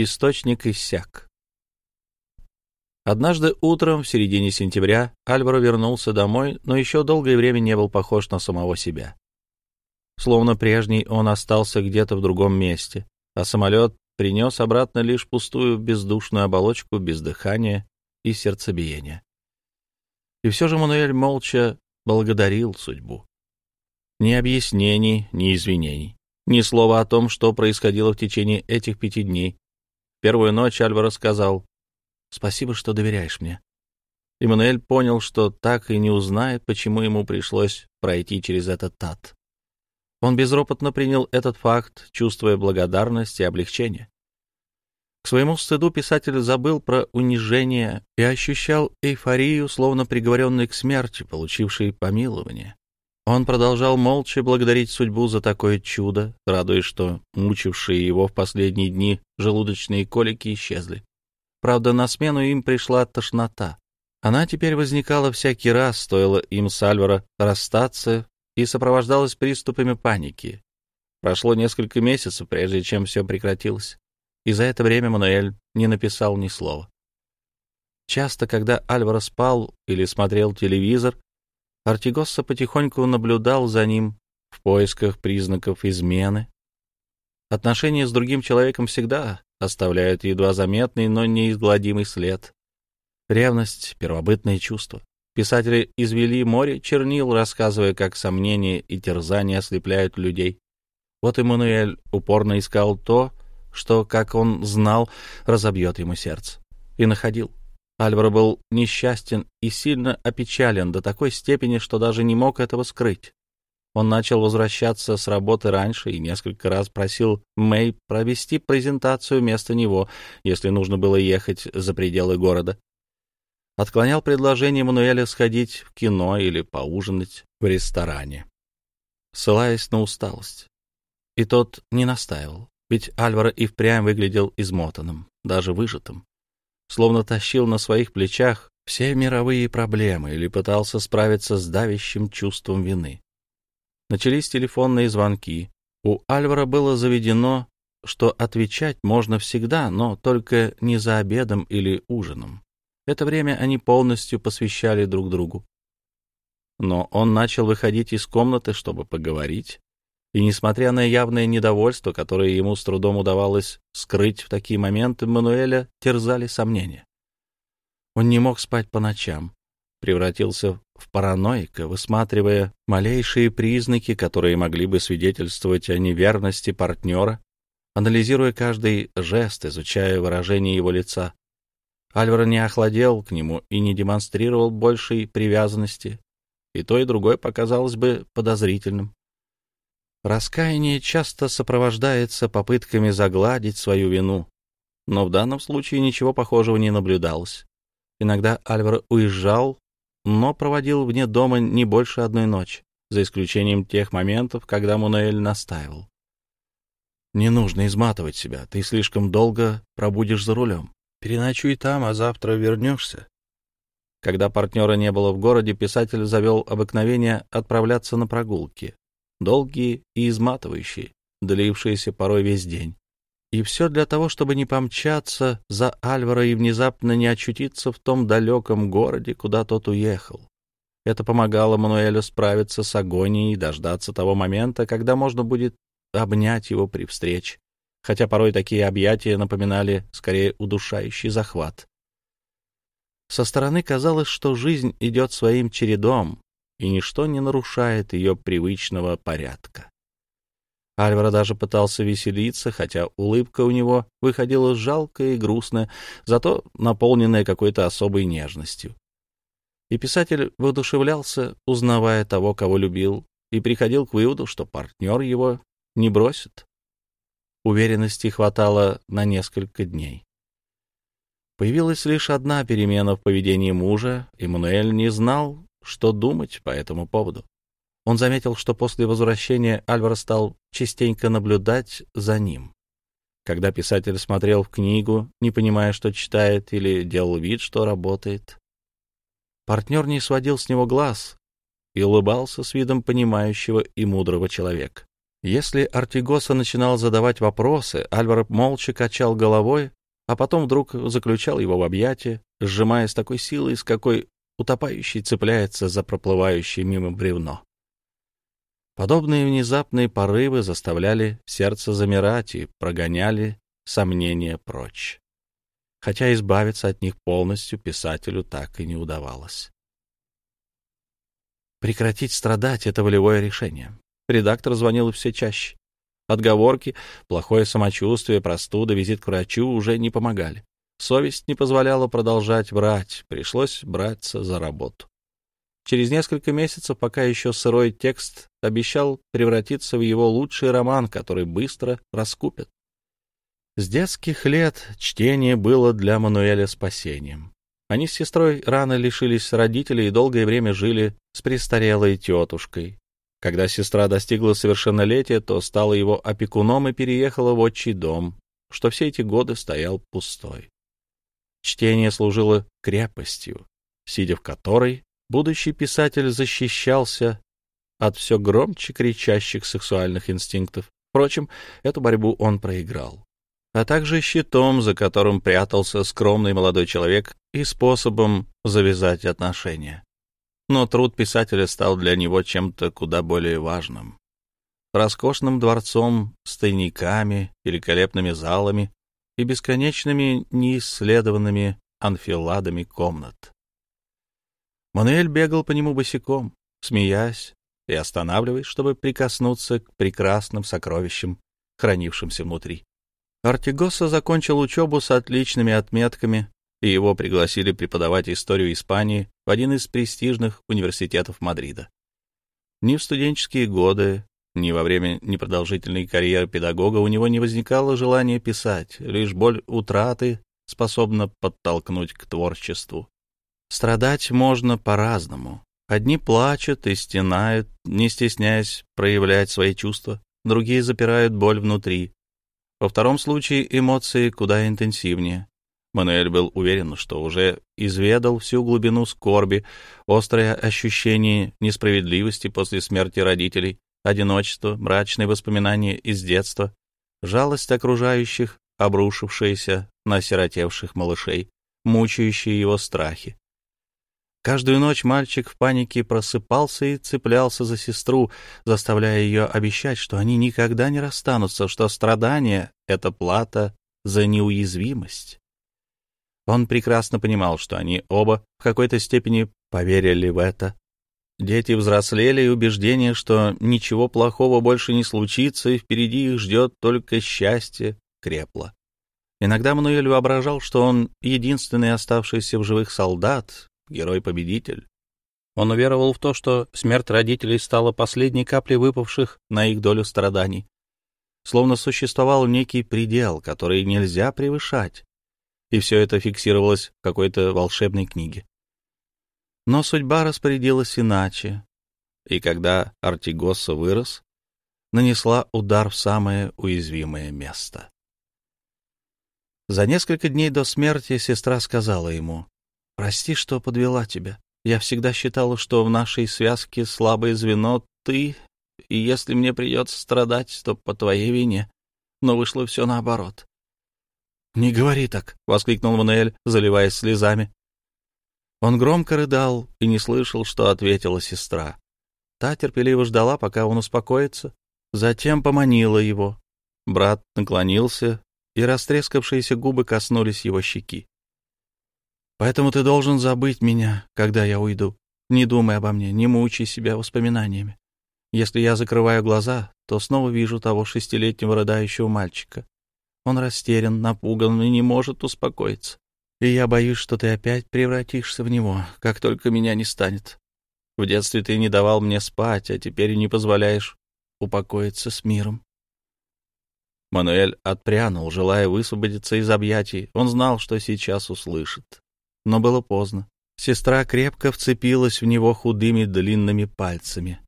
Источник иссяк. Однажды утром, в середине сентября, Альваро вернулся домой, но еще долгое время не был похож на самого себя. Словно прежний, он остался где-то в другом месте, а самолет принес обратно лишь пустую бездушную оболочку без дыхания и сердцебиения. И все же Мануэль молча благодарил судьбу. Ни объяснений, ни извинений, ни слова о том, что происходило в течение этих пяти дней. Первую ночь Альваро сказал «Спасибо, что доверяешь мне». Эммануэль понял, что так и не узнает, почему ему пришлось пройти через этот ад. Он безропотно принял этот факт, чувствуя благодарность и облегчение. К своему стыду писатель забыл про унижение и ощущал эйфорию, словно приговоренный к смерти, получивший помилование. Он продолжал молча благодарить судьбу за такое чудо, радуясь, что мучившие его в последние дни желудочные колики исчезли. Правда, на смену им пришла тошнота. Она теперь возникала всякий раз, стоило им с Альвара расстаться и сопровождалась приступами паники. Прошло несколько месяцев, прежде чем все прекратилось, и за это время Мануэль не написал ни слова. Часто, когда Альваро спал или смотрел телевизор, Артигосса потихоньку наблюдал за ним в поисках признаков измены. Отношения с другим человеком всегда оставляют едва заметный, но неизгладимый след. Ревность — первобытное чувство. Писатели извели море чернил, рассказывая, как сомнения и терзания ослепляют людей. Вот Эммануэль упорно искал то, что, как он знал, разобьет ему сердце. И находил. Альваро был несчастен и сильно опечален до такой степени, что даже не мог этого скрыть. Он начал возвращаться с работы раньше и несколько раз просил Мэй провести презентацию вместо него, если нужно было ехать за пределы города отклонял предложение Мануэля сходить в кино или поужинать в ресторане, ссылаясь на усталость. И тот не настаивал, ведь Альваро и впрямь выглядел измотанным, даже выжатым, словно тащил на своих плечах все мировые проблемы или пытался справиться с давящим чувством вины. Начались телефонные звонки. У Альвара было заведено, что отвечать можно всегда, но только не за обедом или ужином. Это время они полностью посвящали друг другу. Но он начал выходить из комнаты, чтобы поговорить, и, несмотря на явное недовольство, которое ему с трудом удавалось скрыть в такие моменты, Мануэля терзали сомнения. Он не мог спать по ночам, превратился в параноика, высматривая малейшие признаки, которые могли бы свидетельствовать о неверности партнера, анализируя каждый жест, изучая выражение его лица. Альваро не охладел к нему и не демонстрировал большей привязанности, и то, и другое показалось бы подозрительным. Раскаяние часто сопровождается попытками загладить свою вину, но в данном случае ничего похожего не наблюдалось. Иногда Альваро уезжал, но проводил вне дома не больше одной ночи, за исключением тех моментов, когда Мунуэль настаивал. «Не нужно изматывать себя, ты слишком долго пробудешь за рулем. Переночуй там, а завтра вернешься. Когда партнера не было в городе, писатель завел обыкновение отправляться на прогулки, долгие и изматывающие, длившиеся порой весь день. И все для того, чтобы не помчаться за Альвара и внезапно не очутиться в том далеком городе, куда тот уехал. Это помогало Мануэлю справиться с агонией и дождаться того момента, когда можно будет обнять его при встрече хотя порой такие объятия напоминали скорее удушающий захват. Со стороны казалось, что жизнь идет своим чередом, и ничто не нарушает ее привычного порядка. Альвара даже пытался веселиться, хотя улыбка у него выходила жалкая и грустная, зато наполненная какой-то особой нежностью. И писатель воодушевлялся, узнавая того, кого любил, и приходил к выводу, что партнер его не бросит. Уверенности хватало на несколько дней. Появилась лишь одна перемена в поведении мужа, и Мануэль не знал, что думать по этому поводу. Он заметил, что после возвращения Альвар стал частенько наблюдать за ним. Когда писатель смотрел в книгу, не понимая, что читает, или делал вид, что работает, партнер не сводил с него глаз и улыбался с видом понимающего и мудрого человека. Если Артигоса начинал задавать вопросы, Альваро молча качал головой, а потом вдруг заключал его в объятия, сжимая с такой силой, с какой утопающий цепляется за проплывающее мимо бревно. Подобные внезапные порывы заставляли сердце замирать и прогоняли сомнения прочь. Хотя избавиться от них полностью писателю так и не удавалось. Прекратить страдать — это волевое решение. Редактор звонил все чаще. Отговорки, плохое самочувствие, простуда, визит к врачу уже не помогали. Совесть не позволяла продолжать врать, пришлось браться за работу. Через несколько месяцев, пока еще сырой текст обещал превратиться в его лучший роман, который быстро раскупят. С детских лет чтение было для Мануэля спасением. Они с сестрой рано лишились родителей и долгое время жили с престарелой тетушкой, когда сестра достигла совершеннолетия, то стала его опекуном и переехала в отчий дом, что все эти годы стоял пустой. Чтение служило крепостью, сидя в которой будущий писатель защищался от все громче кричащих сексуальных инстинктов. Впрочем, эту борьбу он проиграл. А также щитом, за которым прятался скромный молодой человек и способом завязать отношения но труд писателя стал для него чем-то куда более важным. Роскошным дворцом с тайниками, великолепными залами и бесконечными неисследованными анфиладами комнат. Мануэль бегал по нему босиком, смеясь и останавливаясь, чтобы прикоснуться к прекрасным сокровищам, хранившимся внутри. Артигоса закончил учебу с отличными отметками и его пригласили преподавать историю Испании в один из престижных университетов Мадрида. Ни в студенческие годы, ни во время непродолжительной карьеры педагога у него не возникало желания писать, лишь боль утраты способна подтолкнуть к творчеству. Страдать можно по-разному. Одни плачут и стенают, не стесняясь проявлять свои чувства, другие запирают боль внутри. Во втором случае эмоции куда интенсивнее. Мануэль был уверен, что уже изведал всю глубину скорби, острое ощущение несправедливости после смерти родителей, одиночество, мрачные воспоминания из детства, жалость окружающих, обрушившаяся на сиротевших малышей, мучающие его страхи. Каждую ночь мальчик в панике просыпался и цеплялся за сестру, заставляя ее обещать, что они никогда не расстанутся, что страдание — это плата за неуязвимость. Он прекрасно понимал, что они оба в какой-то степени поверили в это. Дети взрослели, и убеждение, что ничего плохого больше не случится, и впереди их ждет только счастье, крепло. Иногда Мануэль воображал, что он единственный оставшийся в живых солдат, герой-победитель. Он уверовал в то, что смерть родителей стала последней каплей выпавших на их долю страданий. Словно существовал некий предел, который нельзя превышать и все это фиксировалось в какой-то волшебной книге. Но судьба распорядилась иначе, и когда Артигоса вырос, нанесла удар в самое уязвимое место. За несколько дней до смерти сестра сказала ему, «Прости, что подвела тебя. Я всегда считала, что в нашей связке слабое звено ты, и если мне придется страдать, то по твоей вине. Но вышло все наоборот. «Не говори так!» — воскликнул Мануэль, заливаясь слезами. Он громко рыдал и не слышал, что ответила сестра. Та терпеливо ждала, пока он успокоится, затем поманила его. Брат наклонился, и растрескавшиеся губы коснулись его щеки. «Поэтому ты должен забыть меня, когда я уйду. Не думай обо мне, не мучай себя воспоминаниями. Если я закрываю глаза, то снова вижу того шестилетнего рыдающего мальчика. Он растерян, напуган и не может успокоиться. И я боюсь, что ты опять превратишься в него, как только меня не станет. В детстве ты не давал мне спать, а теперь не позволяешь упокоиться с миром. Мануэль отпрянул, желая высвободиться из объятий. Он знал, что сейчас услышит. Но было поздно. Сестра крепко вцепилась в него худыми длинными пальцами.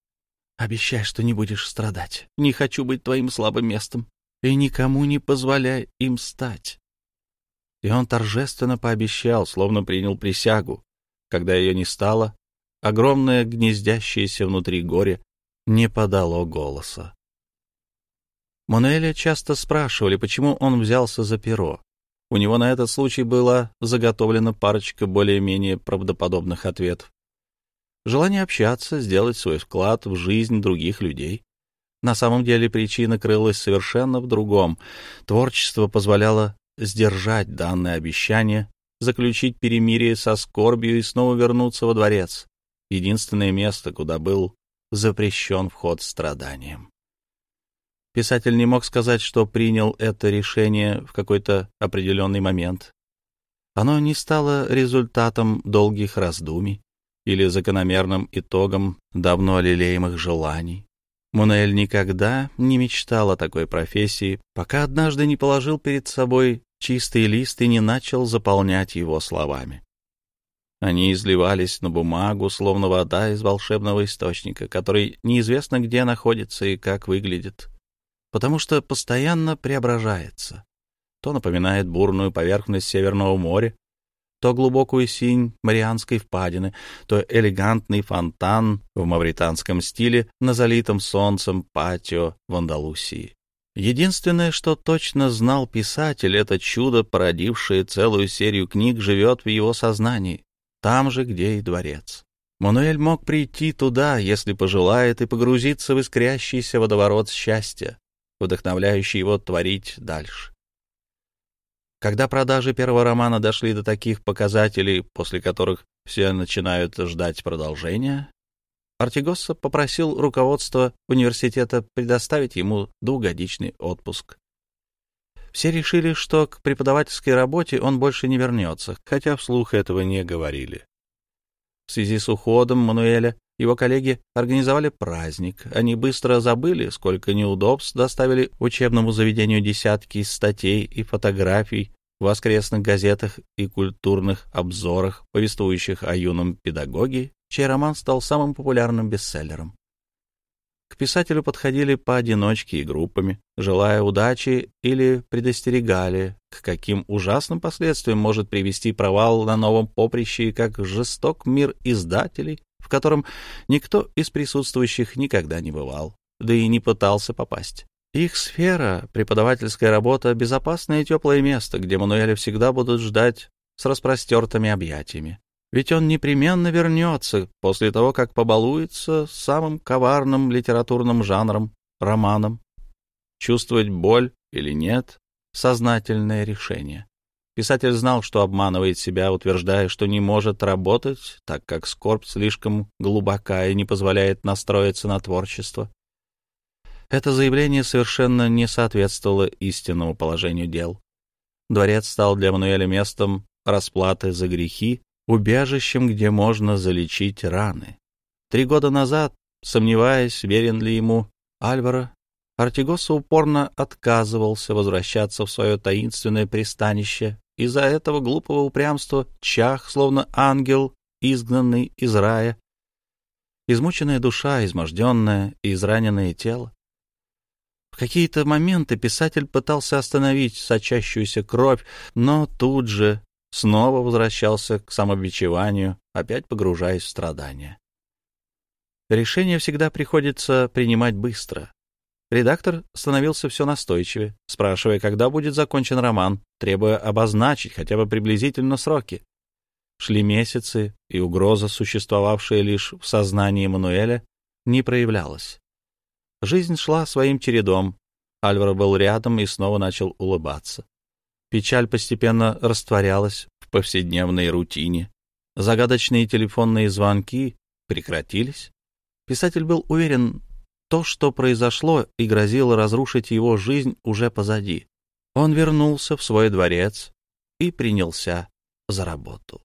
«Обещай, что не будешь страдать. Не хочу быть твоим слабым местом и никому не позволяй им стать. И он торжественно пообещал, словно принял присягу. Когда ее не стало, огромное гнездящееся внутри горе не подало голоса. Мануэля часто спрашивали, почему он взялся за перо. У него на этот случай была заготовлена парочка более-менее правдоподобных ответов. Желание общаться, сделать свой вклад в жизнь других людей. На самом деле причина крылась совершенно в другом. Творчество позволяло сдержать данное обещание, заключить перемирие со скорбью и снова вернуться во дворец. Единственное место, куда был запрещен вход страданиям. Писатель не мог сказать, что принял это решение в какой-то определенный момент. Оно не стало результатом долгих раздумий или закономерным итогом давно лелеемых желаний. Мунель никогда не мечтал о такой профессии, пока однажды не положил перед собой чистый лист и не начал заполнять его словами. Они изливались на бумагу, словно вода из волшебного источника, который неизвестно где находится и как выглядит, потому что постоянно преображается. То напоминает бурную поверхность Северного моря, то глубокую синь Марианской впадины, то элегантный фонтан в мавританском стиле на залитом солнцем патио в Андалусии. Единственное, что точно знал писатель, это чудо, породившее целую серию книг, живет в его сознании, там же, где и дворец. Мануэль мог прийти туда, если пожелает, и погрузиться в искрящийся водоворот счастья, вдохновляющий его творить дальше. Когда продажи первого романа дошли до таких показателей, после которых все начинают ждать продолжения, Артигосса попросил руководство университета предоставить ему двухгодичный отпуск. Все решили, что к преподавательской работе он больше не вернется, хотя вслух этого не говорили. В связи с уходом Мануэля его коллеги организовали праздник. Они быстро забыли, сколько неудобств доставили учебному заведению десятки статей и фотографий в воскресных газетах и культурных обзорах, повествующих о юном педагоге, чей роман стал самым популярным бестселлером. К писателю подходили поодиночке и группами, желая удачи или предостерегали, к каким ужасным последствиям может привести провал на новом поприще и как жесток мир издателей, котором никто из присутствующих никогда не бывал, да и не пытался попасть. Их сфера, преподавательская работа — безопасное и теплое место, где Мануэля всегда будут ждать с распростертыми объятиями. Ведь он непременно вернется после того, как побалуется самым коварным литературным жанром — романом. Чувствовать боль или нет — сознательное решение. Писатель знал, что обманывает себя, утверждая, что не может работать, так как скорбь слишком глубока и не позволяет настроиться на творчество. Это заявление совершенно не соответствовало истинному положению дел. Дворец стал для Мануэля местом расплаты за грехи, убежищем, где можно залечить раны. Три года назад, сомневаясь, верен ли ему Альваро, Артигоса упорно отказывался возвращаться в свое таинственное пристанище. Из-за этого глупого упрямства чах, словно ангел, изгнанный из рая. Измученная душа, изможденное и израненное тело. В какие-то моменты писатель пытался остановить сочащуюся кровь, но тут же снова возвращался к самобичеванию, опять погружаясь в страдания. Решение всегда приходится принимать быстро. Редактор становился все настойчивее, спрашивая, когда будет закончен роман, требуя обозначить хотя бы приблизительно сроки. Шли месяцы, и угроза, существовавшая лишь в сознании Мануэля, не проявлялась. Жизнь шла своим чередом. Альваро был рядом и снова начал улыбаться. Печаль постепенно растворялась в повседневной рутине. Загадочные телефонные звонки прекратились. Писатель был уверен, то, что произошло и грозило разрушить его жизнь, уже позади. Он вернулся в свой дворец и принялся за работу.